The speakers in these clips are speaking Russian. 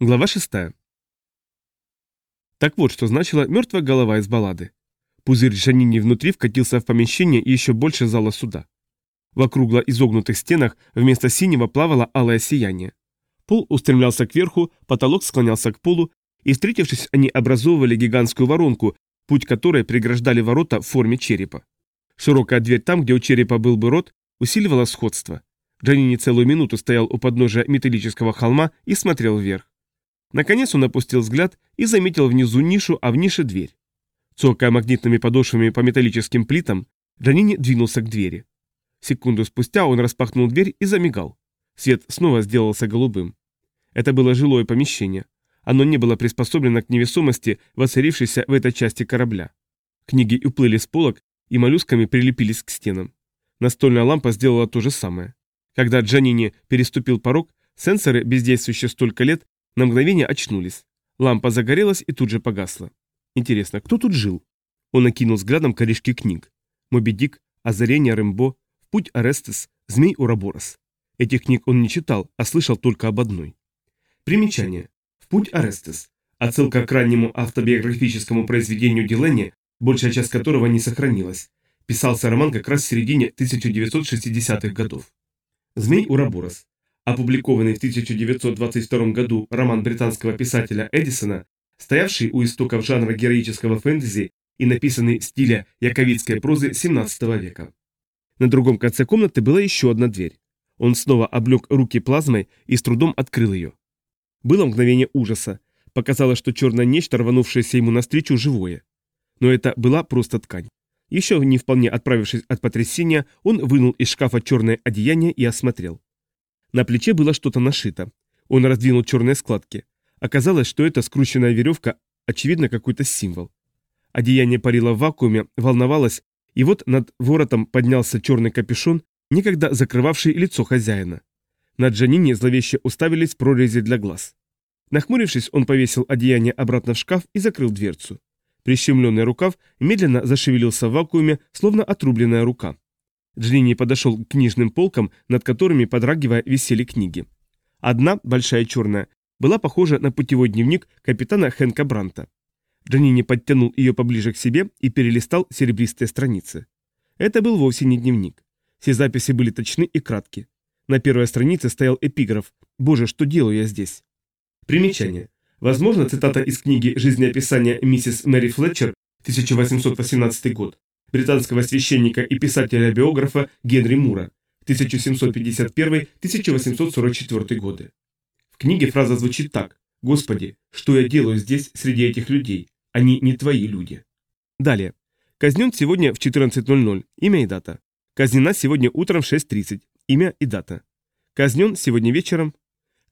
Глава 6. Так вот, что значила мертвая голова из баллады. Пузырь Жанини внутри вкатился в помещение и еще больше зала суда. В округло изогнутых стенах вместо синего плавало алое сияние. Пол устремлялся кверху, потолок склонялся к полу, и, встретившись, они образовывали гигантскую воронку, путь которой преграждали ворота в форме черепа. Широкая дверь там, где у черепа был бы рот, усиливала сходство. Джанини целую минуту стоял у подножия металлического холма и смотрел вверх. Наконец он опустил взгляд и заметил внизу нишу, а в нише дверь. Цокая магнитными подошвами по металлическим плитам, Джанини двинулся к двери. Секунду спустя он распахнул дверь и замигал. Свет снова сделался голубым. Это было жилое помещение. Оно не было приспособлено к невесомости, воцарившейся в этой части корабля. Книги уплыли с полок и моллюсками прилепились к стенам. Настольная лампа сделала то же самое. Когда Джанини переступил порог, сенсоры, бездействующие столько лет, на мгновение очнулись. Лампа загорелась и тут же погасла. Интересно, кто тут жил? Он окинул взглядом корешки книг. Моби Дик, Озарение Рэмбо, В путь Арестес, Змей Ураборос. Этих книг он не читал, а слышал только об одной. Примечание. В путь Арестес. Отсылка к раннему автобиографическому произведению Дилени, большая часть которого не сохранилась. Писался роман как раз в середине 1960-х годов. Змей Ураборос опубликованный в 1922 году роман британского писателя Эдисона, стоявший у истоков жанра героического фэнтези и написанный в стиле яковитской прозы 17 века. На другом конце комнаты была еще одна дверь. Он снова облег руки плазмой и с трудом открыл ее. Было мгновение ужаса. Показалось, что черное нечто, рванувшееся ему навстречу, живое. Но это была просто ткань. Еще не вполне отправившись от потрясения, он вынул из шкафа черное одеяние и осмотрел. На плече было что-то нашито. Он раздвинул черные складки. Оказалось, что это скрученная веревка, очевидно, какой-то символ. Одеяние парило в вакууме, волновалось, и вот над воротом поднялся черный капюшон, никогда закрывавший лицо хозяина. На Джанине зловеще уставились прорези для глаз. Нахмурившись, он повесил одеяние обратно в шкаф и закрыл дверцу. Прищемленный рукав медленно зашевелился в вакууме, словно отрубленная рука. Джинни подошел к книжным полкам, над которыми, подрагивая, висели книги. Одна, большая черная, была похожа на путевой дневник капитана Хэнка Бранта. Джанини подтянул ее поближе к себе и перелистал серебристые страницы. Это был вовсе не дневник. Все записи были точны и кратки. На первой странице стоял эпиграф «Боже, что делаю я здесь?» Примечание. Возможно, цитата из книги «Жизнеописание миссис Мэри Флетчер», 1818 год британского священника и писателя-биографа Генри Мура, 1751-1844 годы. В книге фраза звучит так «Господи, что я делаю здесь среди этих людей? Они не твои люди». Далее. Казнен сегодня в 14.00. Имя и дата. Казнена сегодня утром в 6.30. Имя и дата. Казнен сегодня вечером.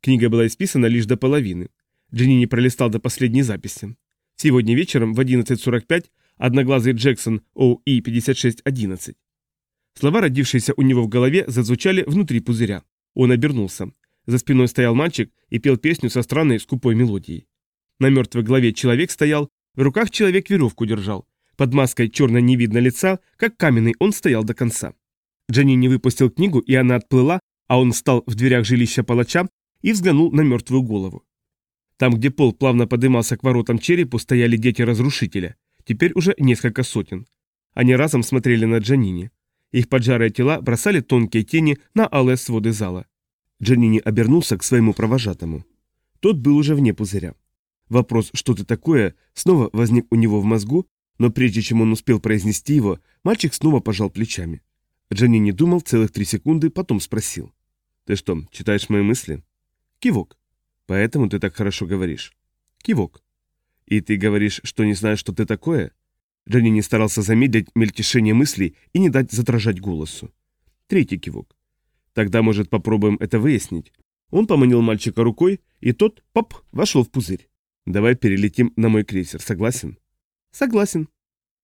Книга была исписана лишь до половины. Джинни не пролистал до последней записи. Сегодня вечером в 11.45 Одноглазый Джексон OE5611. Слова, родившиеся у него в голове, зазвучали внутри пузыря. Он обернулся. За спиной стоял мальчик и пел песню со странной скупой мелодией. На мертвой голове человек стоял, в руках человек веревку держал. Под маской черно не видно лица, как каменный он стоял до конца. Дженни не выпустил книгу, и она отплыла, а он встал в дверях жилища палача и взглянул на мертвую голову. Там, где пол плавно подымался к воротам черепу, стояли дети разрушителя теперь уже несколько сотен. Они разом смотрели на Джанини. Их поджарые тела бросали тонкие тени на алые своды зала. Джанини обернулся к своему провожатому. Тот был уже вне пузыря. Вопрос «что ты такое?» снова возник у него в мозгу, но прежде чем он успел произнести его, мальчик снова пожал плечами. Джанини думал целых три секунды, потом спросил. «Ты что, читаешь мои мысли?» Кивок. «Поэтому ты так хорошо говоришь?» Кивок. «И ты говоришь, что не знаешь, что ты такое?» Дженни не старался замедлить мельтешение мыслей и не дать задрожать голосу. Третий кивок. «Тогда, может, попробуем это выяснить?» Он поманил мальчика рукой, и тот, поп, вошел в пузырь. «Давай перелетим на мой крейсер, согласен?» «Согласен».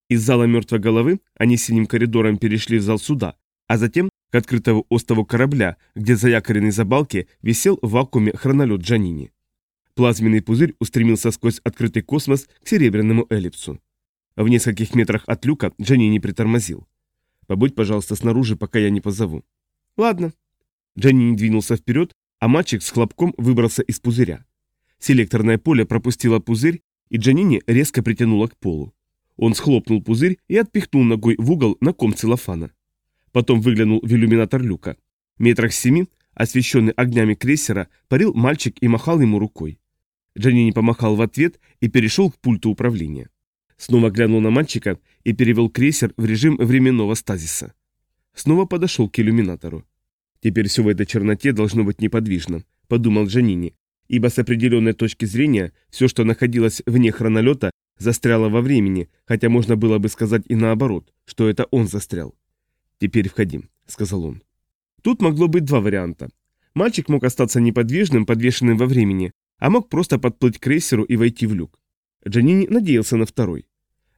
Из зала мертвой головы они синим коридором перешли в зал суда, а затем к открытому острову корабля, где за балки висел в вакууме хронолет Джанини. Плазменный пузырь устремился сквозь открытый космос к серебряному эллипсу. В нескольких метрах от люка Дженни не притормозил. «Побудь, пожалуйста, снаружи, пока я не позову». «Ладно». Дженни не двинулся вперед, а мальчик с хлопком выбрался из пузыря. Селекторное поле пропустило пузырь, и Джанини резко притянуло к полу. Он схлопнул пузырь и отпихнул ногой в угол на ком целлофана. Потом выглянул в иллюминатор люка. Метрах семи, освещенный огнями крейсера, парил мальчик и махал ему рукой. Джанини помахал в ответ и перешел к пульту управления. Снова глянул на мальчика и перевел крейсер в режим временного стазиса. Снова подошел к иллюминатору. Теперь все в этой черноте должно быть неподвижно, подумал Джанини, ибо с определенной точки зрения все, что находилось вне хронолета, застряло во времени, хотя можно было бы сказать и наоборот, что это он застрял. «Теперь входим», — сказал он. Тут могло быть два варианта. Мальчик мог остаться неподвижным, подвешенным во времени, а мог просто подплыть к крейсеру и войти в люк. Джанини надеялся на второй.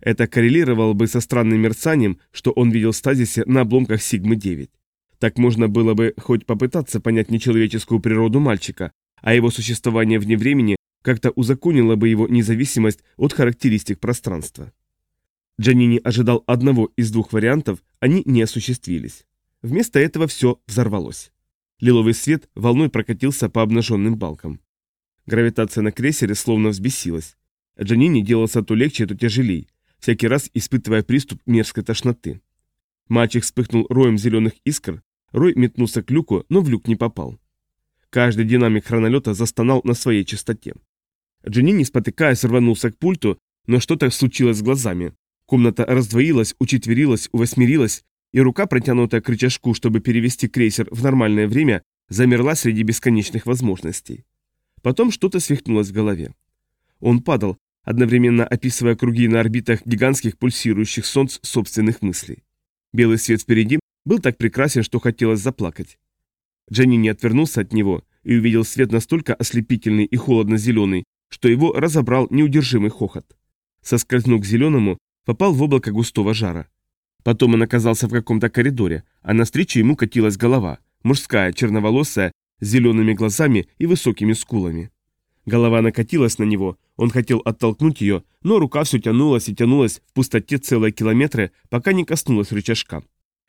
Это коррелировало бы со странным мерцанием, что он видел в стазисе на обломках Сигмы-9. Так можно было бы хоть попытаться понять нечеловеческую природу мальчика, а его существование вне времени как-то узаконило бы его независимость от характеристик пространства. Джанини ожидал одного из двух вариантов, они не осуществились. Вместо этого все взорвалось. Лиловый свет волной прокатился по обнаженным балкам. Гравитация на крейсере словно взбесилась. Джанини делался то легче, то тяжелей, всякий раз испытывая приступ мерзкой тошноты. Мальчик вспыхнул роем зеленых искр, рой метнулся к люку, но в люк не попал. Каждый динамик хронолета застонал на своей частоте. Джанини, спотыкаясь, рванулся к пульту, но что-то случилось с глазами. Комната раздвоилась, учетверилась, увосьмерилась, и рука, протянутая к рычажку, чтобы перевести крейсер в нормальное время, замерла среди бесконечных возможностей. Потом что-то свихнулось в голове. Он падал, одновременно описывая круги на орбитах гигантских пульсирующих солнц собственных мыслей. Белый свет впереди был так прекрасен, что хотелось заплакать. Дженни не отвернулся от него и увидел свет настолько ослепительный и холодно-зеленый, что его разобрал неудержимый хохот. Соскользнув к зеленому, попал в облако густого жара. Потом он оказался в каком-то коридоре, а навстречу ему катилась голова, мужская, черноволосая, зелеными глазами и высокими скулами. Голова накатилась на него, он хотел оттолкнуть ее, но рука все тянулась и тянулась в пустоте целые километры, пока не коснулась рычажка.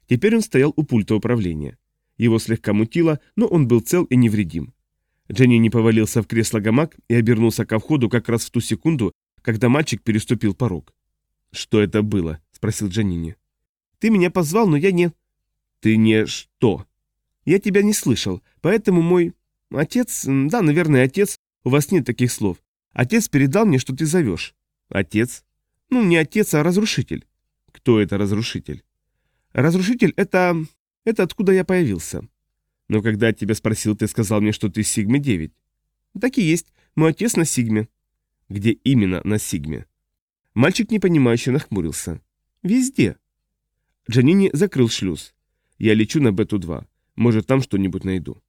Теперь он стоял у пульта управления. Его слегка мутило, но он был цел и невредим. Дженни не повалился в кресло гамак и обернулся ко входу как раз в ту секунду, когда мальчик переступил порог. «Что это было?» – спросил Джанини. «Ты меня позвал, но я не...» «Ты не что?» «Я тебя не слышал, поэтому мой... Отец, да, наверное, отец, у вас нет таких слов. Отец передал мне, что ты зовешь». «Отец?» «Ну, не отец, а разрушитель». «Кто это разрушитель?» «Разрушитель — это... это откуда я появился». «Но когда я тебя спросил, ты сказал мне, что ты Сигме-9». «Так и есть. Мой отец на Сигме». «Где именно на Сигме?» Мальчик непонимающе нахмурился. «Везде». Джанини закрыл шлюз. «Я лечу на Бету-2. Может, там что-нибудь найду».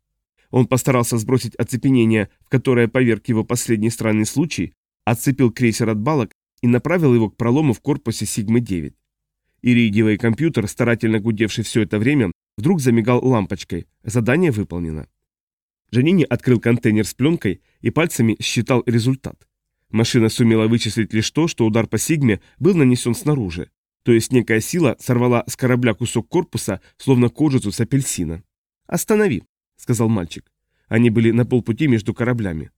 Он постарался сбросить оцепенение, в которое поверг его последний странный случай, отцепил крейсер от балок и направил его к пролому в корпусе Сигмы-9. Иридиевый компьютер, старательно гудевший все это время, вдруг замигал лампочкой. Задание выполнено. Джанини открыл контейнер с пленкой и пальцами считал результат. Машина сумела вычислить лишь то, что удар по Сигме был нанесен снаружи, то есть некая сила сорвала с корабля кусок корпуса, словно кожицу с апельсина. «Останови», — сказал мальчик. Они были на полпути между кораблями.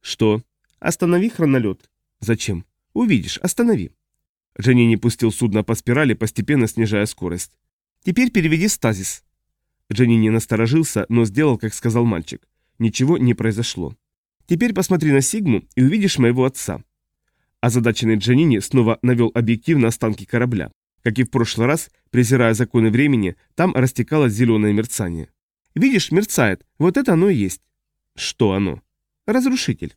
«Что?» «Останови хронолет». «Зачем?» «Увидишь, останови». Дженни не пустил судно по спирали, постепенно снижая скорость. «Теперь переведи стазис». Дженни не насторожился, но сделал, как сказал мальчик. Ничего не произошло. «Теперь посмотри на Сигму и увидишь моего отца». Озадаченный Джанини снова навел объектив на останки корабля. Как и в прошлый раз, презирая законы времени, там растекалось зеленое мерцание. Видишь, мерцает. Вот это оно и есть. Что оно? Разрушитель.